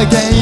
again.